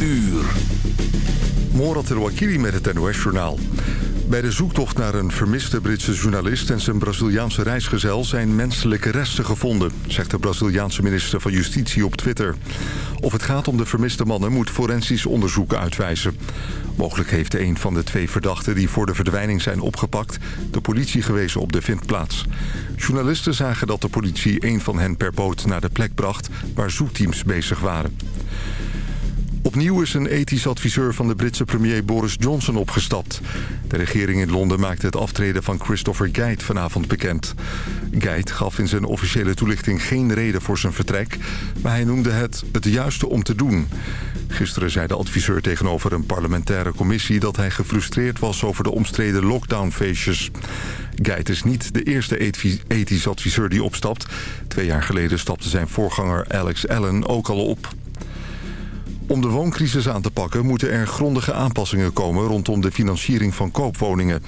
uur. Morat El-Wakili met het NOS-journaal. Bij de zoektocht naar een vermiste Britse journalist en zijn Braziliaanse reisgezel zijn menselijke resten gevonden, zegt de Braziliaanse minister van Justitie op Twitter. Of het gaat om de vermiste mannen moet forensisch onderzoek uitwijzen. Mogelijk heeft een van de twee verdachten die voor de verdwijning zijn opgepakt de politie gewezen op de vindplaats. Journalisten zagen dat de politie een van hen per boot naar de plek bracht waar zoekteams bezig waren. Opnieuw is een ethisch adviseur van de Britse premier Boris Johnson opgestapt. De regering in Londen maakte het aftreden van Christopher Geit vanavond bekend. Geit gaf in zijn officiële toelichting geen reden voor zijn vertrek... maar hij noemde het het juiste om te doen. Gisteren zei de adviseur tegenover een parlementaire commissie... dat hij gefrustreerd was over de omstreden lockdownfeestjes. Geit is niet de eerste ethisch adviseur die opstapt. Twee jaar geleden stapte zijn voorganger Alex Allen ook al op. Om de wooncrisis aan te pakken moeten er grondige aanpassingen komen... rondom de financiering van koopwoningen.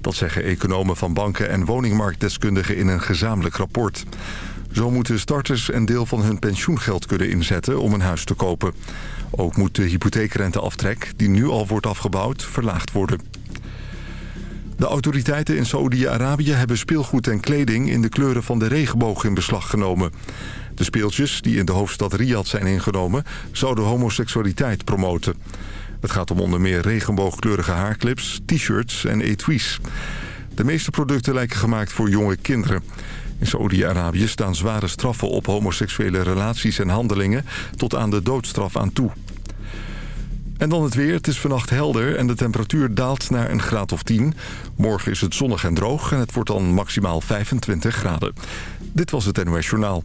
Dat zeggen economen van banken en woningmarktdeskundigen in een gezamenlijk rapport. Zo moeten starters een deel van hun pensioengeld kunnen inzetten om een huis te kopen. Ook moet de hypotheekrenteaftrek, die nu al wordt afgebouwd, verlaagd worden. De autoriteiten in Saoedi-Arabië hebben speelgoed en kleding in de kleuren van de regenboog in beslag genomen. De speeltjes, die in de hoofdstad Riyadh zijn ingenomen, zouden homoseksualiteit promoten. Het gaat om onder meer regenboogkleurige haarclips, t-shirts en etuis. De meeste producten lijken gemaakt voor jonge kinderen. In Saoedi-Arabië staan zware straffen op homoseksuele relaties en handelingen... tot aan de doodstraf aan toe. En dan het weer. Het is vannacht helder en de temperatuur daalt naar een graad of 10. Morgen is het zonnig en droog en het wordt dan maximaal 25 graden. Dit was het NOS Journaal.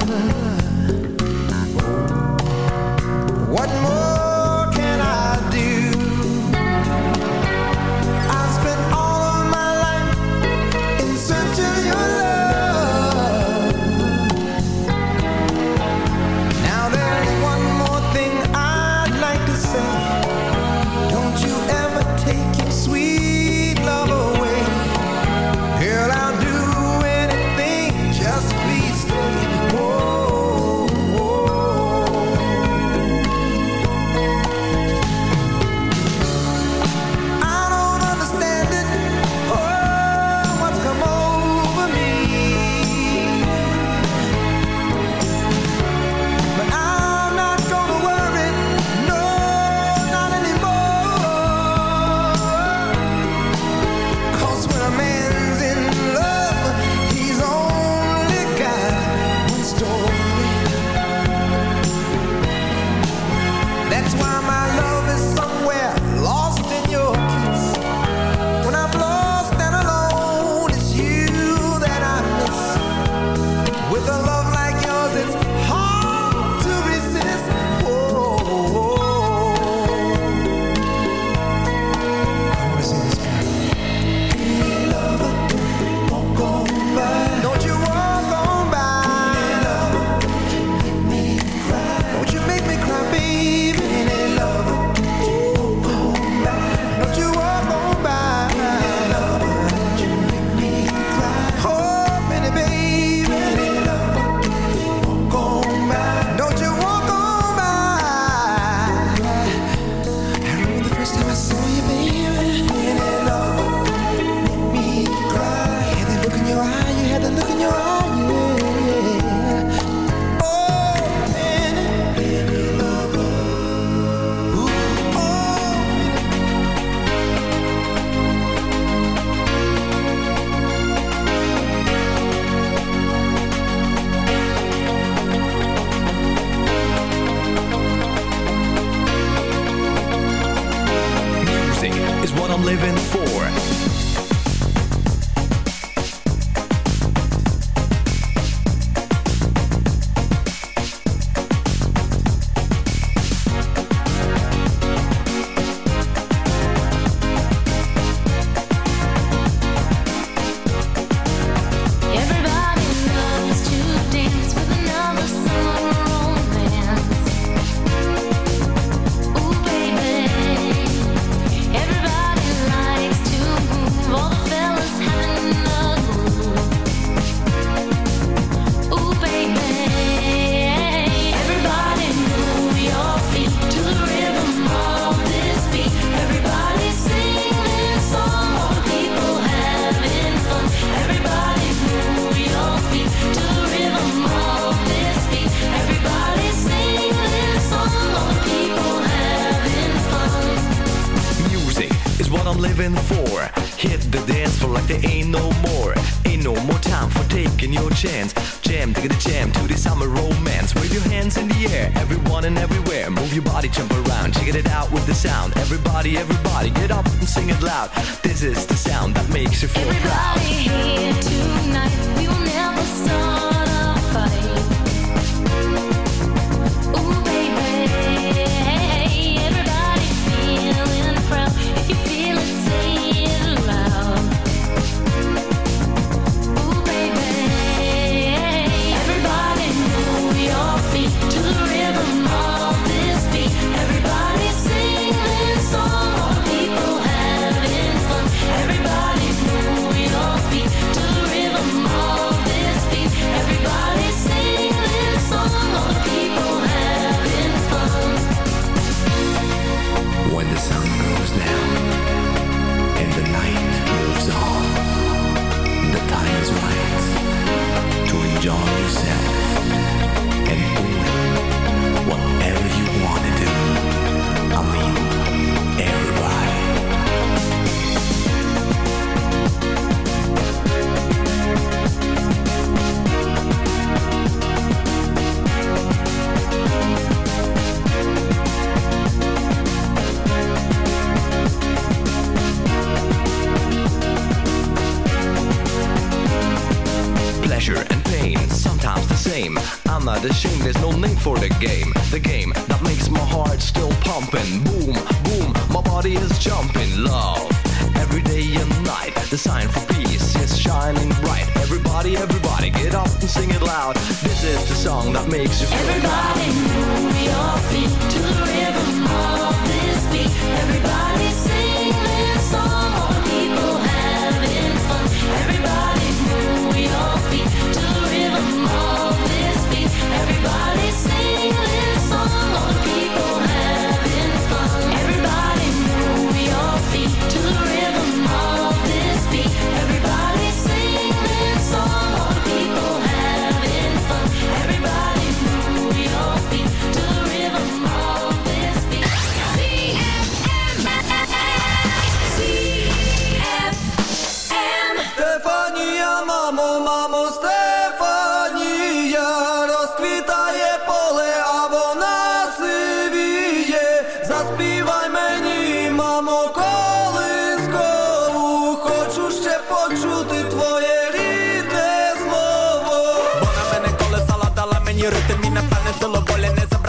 together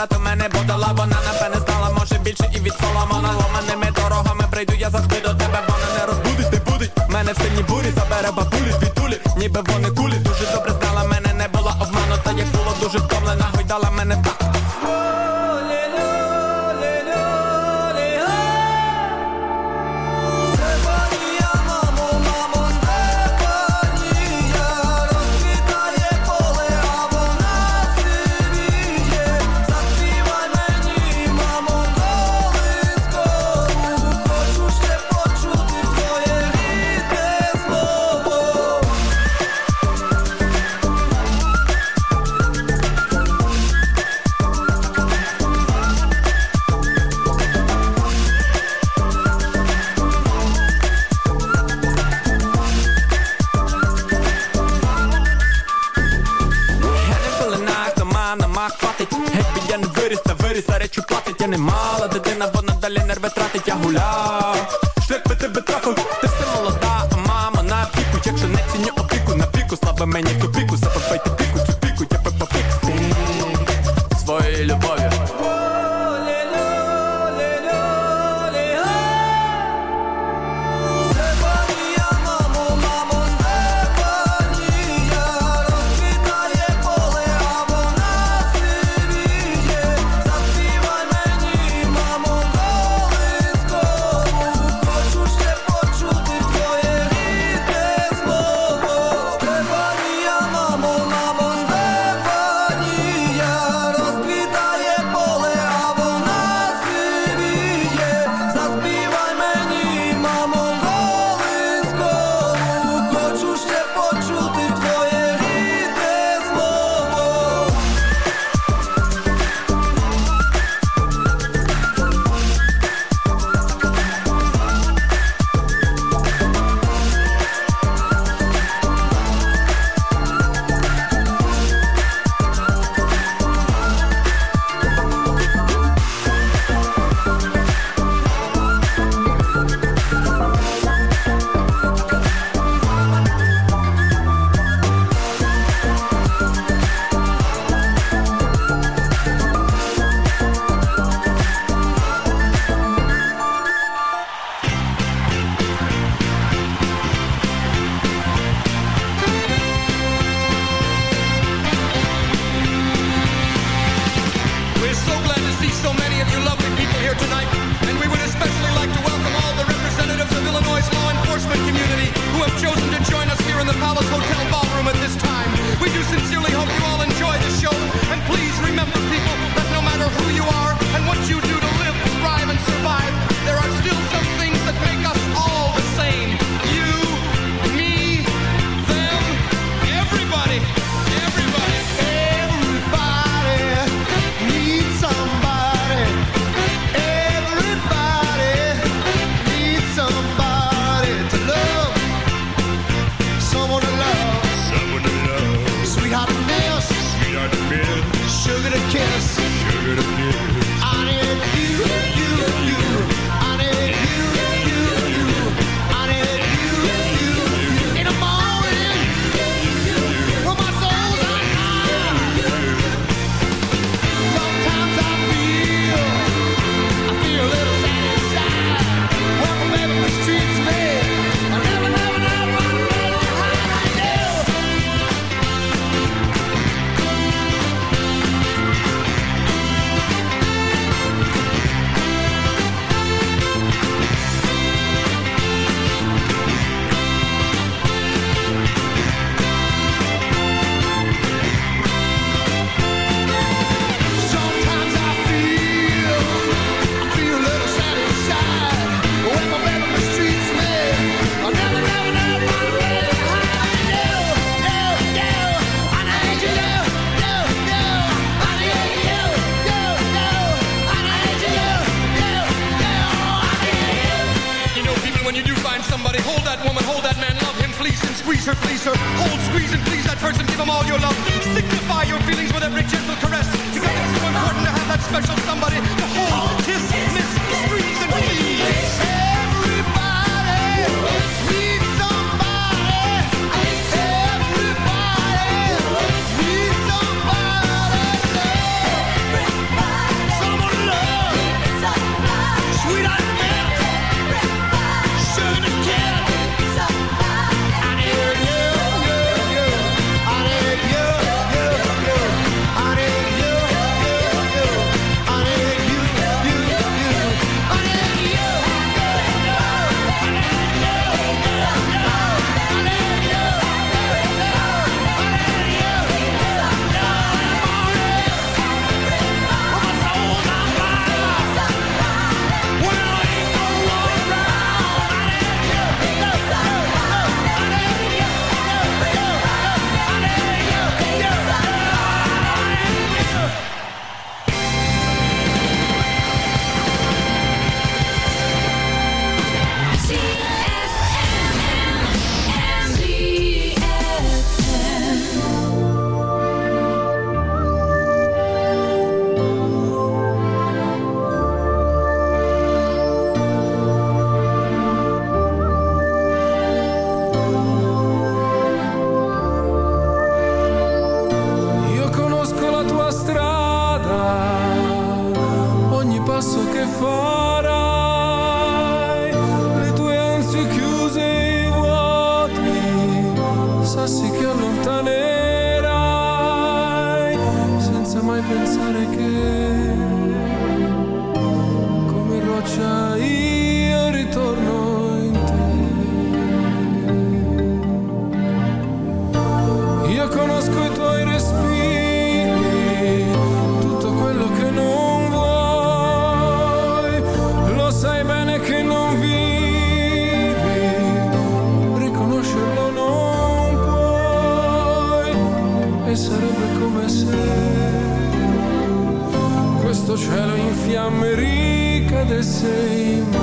брати мене бодала, вона на мене стала, може більше і від сола ломаними дорогами прийду, я завжди до тебе, вона не розбудить, не будить мене в сильні бурі, забере бабулі, від ніби вони ambulado say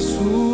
come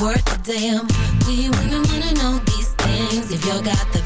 worth a damn. We women wanna know these things. If y'all got the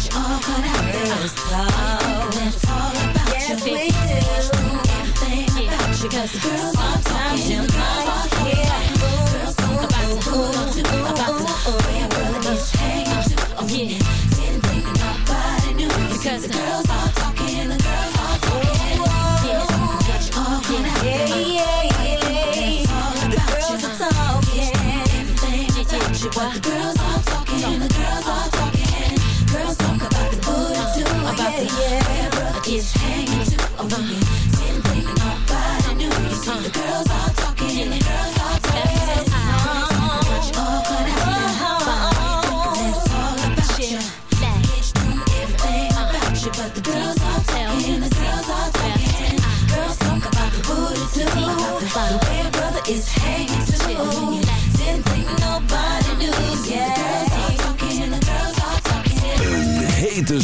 Girls talking there. Girls about you. Everything about you. Girls are talking. Girls are talking. Girls about. About yeah. Girls are talking. Girls are talking. Yeah. You all cut out there. It's all about you. The girls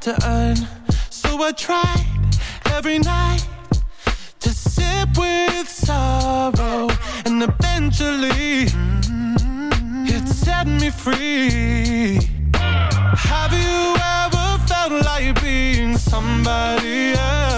To earn. So I tried every night to sip with sorrow, and eventually mm-hmm. it set me free. Have you ever felt like being somebody else?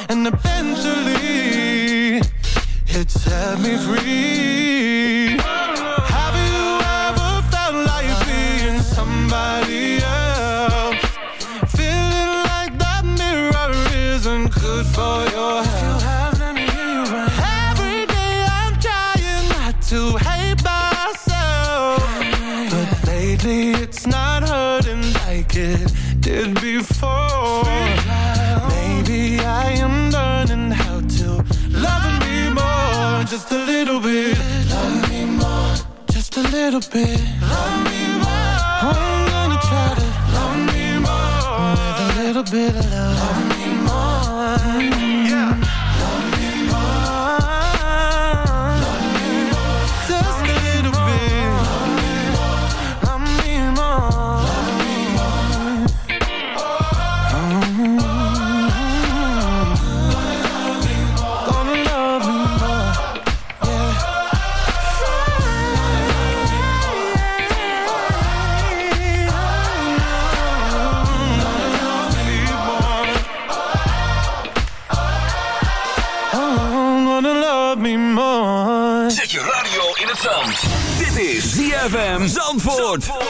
and eventually it set me free. Little bit. Love me more. I'm gonna try to love me more. With a little bit of love. Love me more. Zandvoort.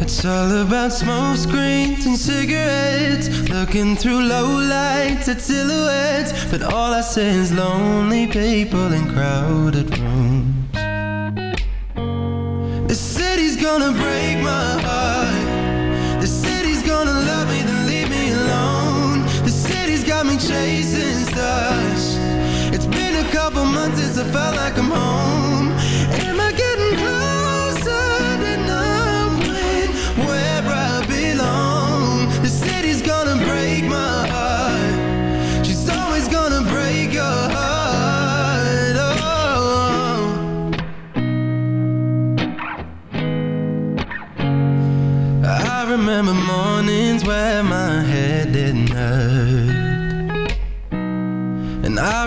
It's all about smoke screens and cigarettes. Looking through low lights at silhouettes. But all I see is lonely people and crowded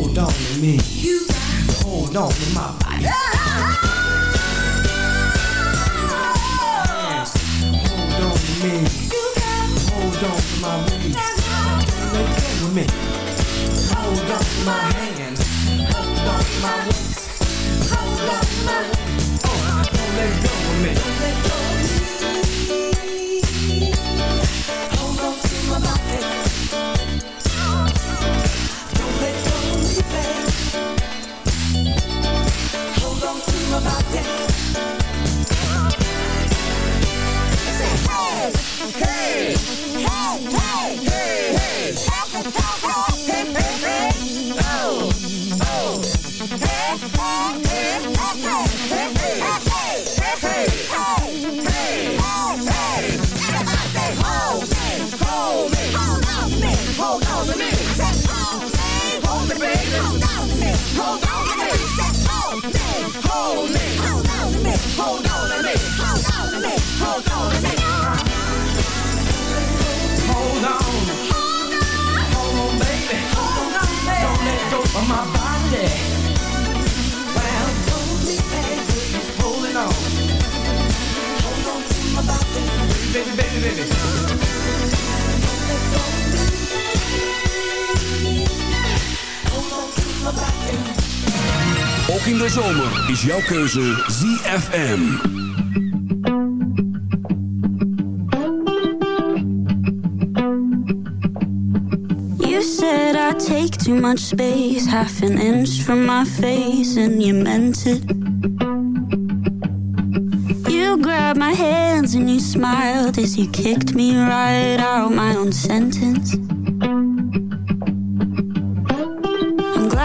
Hold on to me. You got. Hold on to my body. Yes. Hold on to me. You got. Hold on to my waist. Let go of me. Hold on to my hand. Hold on to my waist. Hold on to my waist. Oh, don't let go of me. Don't let go of me. Hold on to me. Hold on to me. Hold on to me. Hold me. Hold on to me, hold on to me, hold on to me, hold on. Hold on. Hold on, baby. Hold on, baby. Don't let go of my body. Well, Hold me, baby. holding on. Hold on to my body. Baby, baby, baby. Hold on to my body. Ook in de zomer is jouw keuze ZFM. You said I take too much space, half an inch from my face, and you meant it. You grabbed my hands and you smiled as you kicked me right out my own sentence.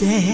day.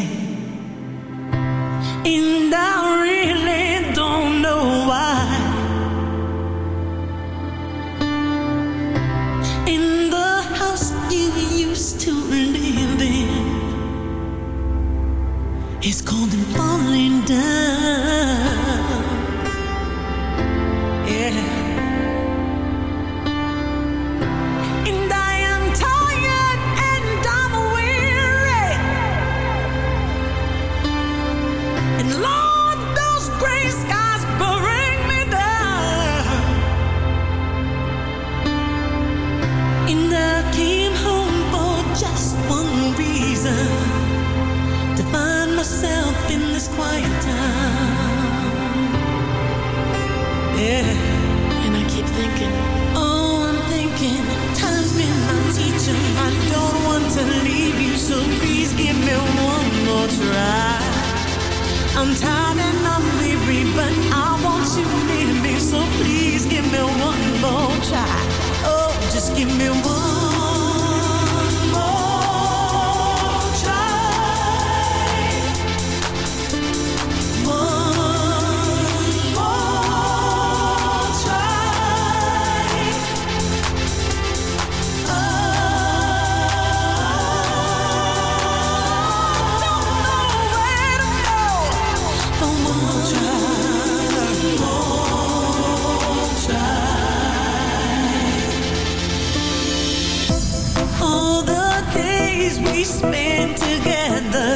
we spend together.